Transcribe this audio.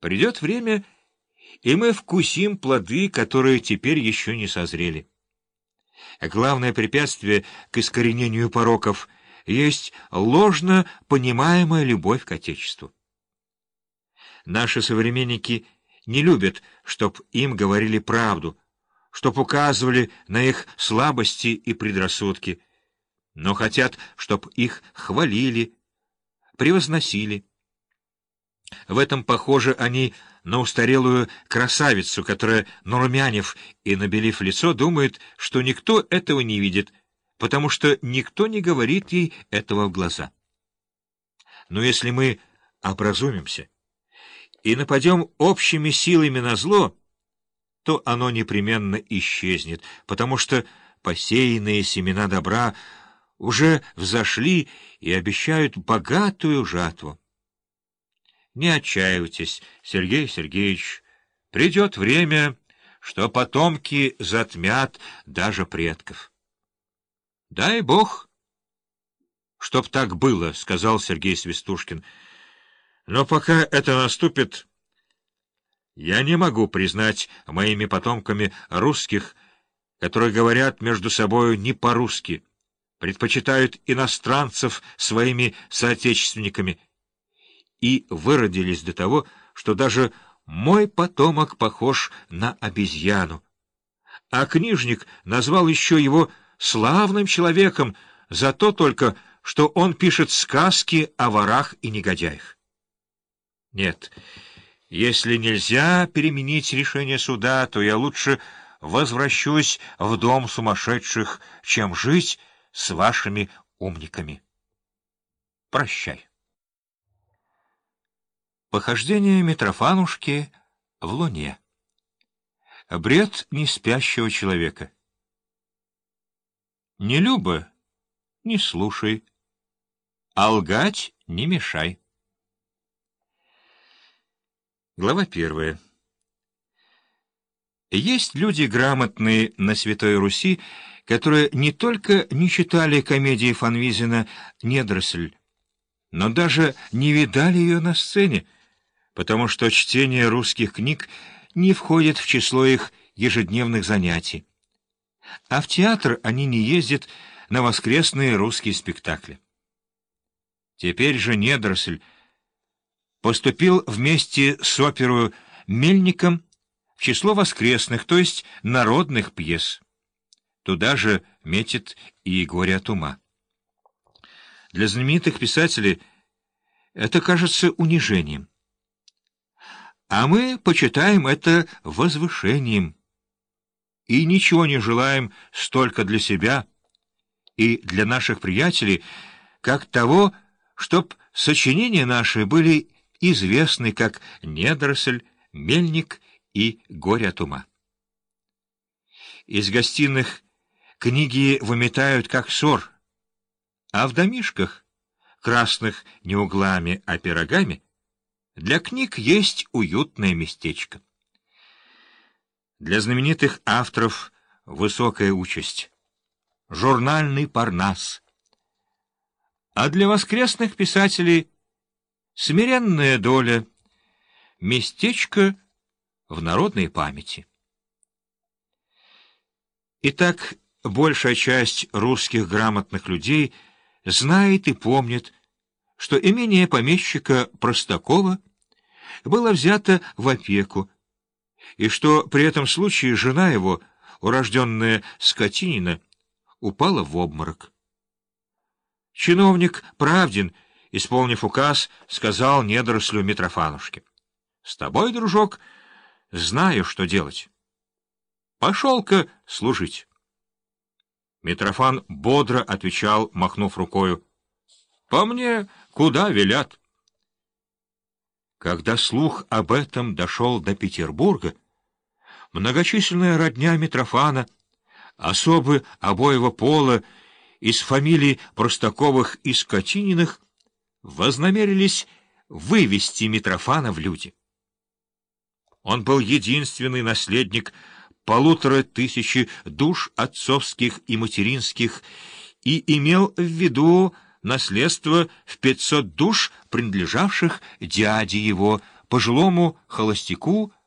Придет время, и мы вкусим плоды, которые теперь еще не созрели. Главное препятствие к искоренению пороков есть ложно понимаемая любовь к Отечеству. Наши современники не любят, чтоб им говорили правду, чтоб указывали на их слабости и предрассудки, но хотят, чтоб их хвалили, превозносили. В этом похожи они на устарелую красавицу, которая, нарумянив и набелив лицо, думает, что никто этого не видит, потому что никто не говорит ей этого в глаза. Но если мы образумимся и нападем общими силами на зло, то оно непременно исчезнет, потому что посеянные семена добра уже взошли и обещают богатую жатву. Не отчаивайтесь, Сергей Сергеевич. Придет время, что потомки затмят даже предков. — Дай Бог, чтоб так было, — сказал Сергей Свистушкин. — Но пока это наступит, я не могу признать моими потомками русских, которые говорят между собою не по-русски, предпочитают иностранцев своими соотечественниками — и выродились до того, что даже мой потомок похож на обезьяну. А книжник назвал еще его славным человеком за то только, что он пишет сказки о ворах и негодяях. Нет, если нельзя переменить решение суда, то я лучше возвращусь в дом сумасшедших, чем жить с вашими умниками. Прощай. Похождение Митрофанушки в луне. Бред неспящего человека. Не люба, не слушай, а лгать не мешай. Глава первая. Есть люди грамотные на Святой Руси, которые не только не читали комедии Фанвизина «Недросль», но даже не видали ее на сцене, потому что чтение русских книг не входит в число их ежедневных занятий. А в театр они не ездят на воскресные русские спектакли. Теперь же недоросль поступил вместе с оперою «Мельником» в число воскресных, то есть народных пьес. Туда же метит и «Горе от ума». Для знаменитых писателей это кажется унижением. А мы почитаем это возвышением и ничего не желаем столько для себя и для наших приятелей, как того, чтоб сочинения наши были известны как «Недоросль», «Мельник» и «Горе от ума». Из гостиных книги выметают как ссор, а в домишках, красных не углами, а пирогами, для книг есть уютное местечко. Для знаменитых авторов высокая участь. Журнальный парнас. А для воскресных писателей смиренная доля. Местечко в народной памяти. Итак, большая часть русских грамотных людей знает и помнит, что имение помещика Простакова было взято в опеку, и что при этом случае жена его, урожденная Скотинина, упала в обморок. Чиновник Правдин, исполнив указ, сказал недорослю Митрофанушке, «С тобой, дружок, знаю, что делать. Пошел-ка служить». Митрофан бодро отвечал, махнув рукою, «По мне куда велят?» Когда слух об этом дошел до Петербурга, многочисленная родня Митрофана, особы обоего пола из фамилий Простаковых и Скотининых вознамерились вывести Митрофана в люди. Он был единственный наследник полутора тысячи душ отцовских и материнских и имел в виду наследство в пятьсот душ, принадлежавших дяде его, пожилому холостяку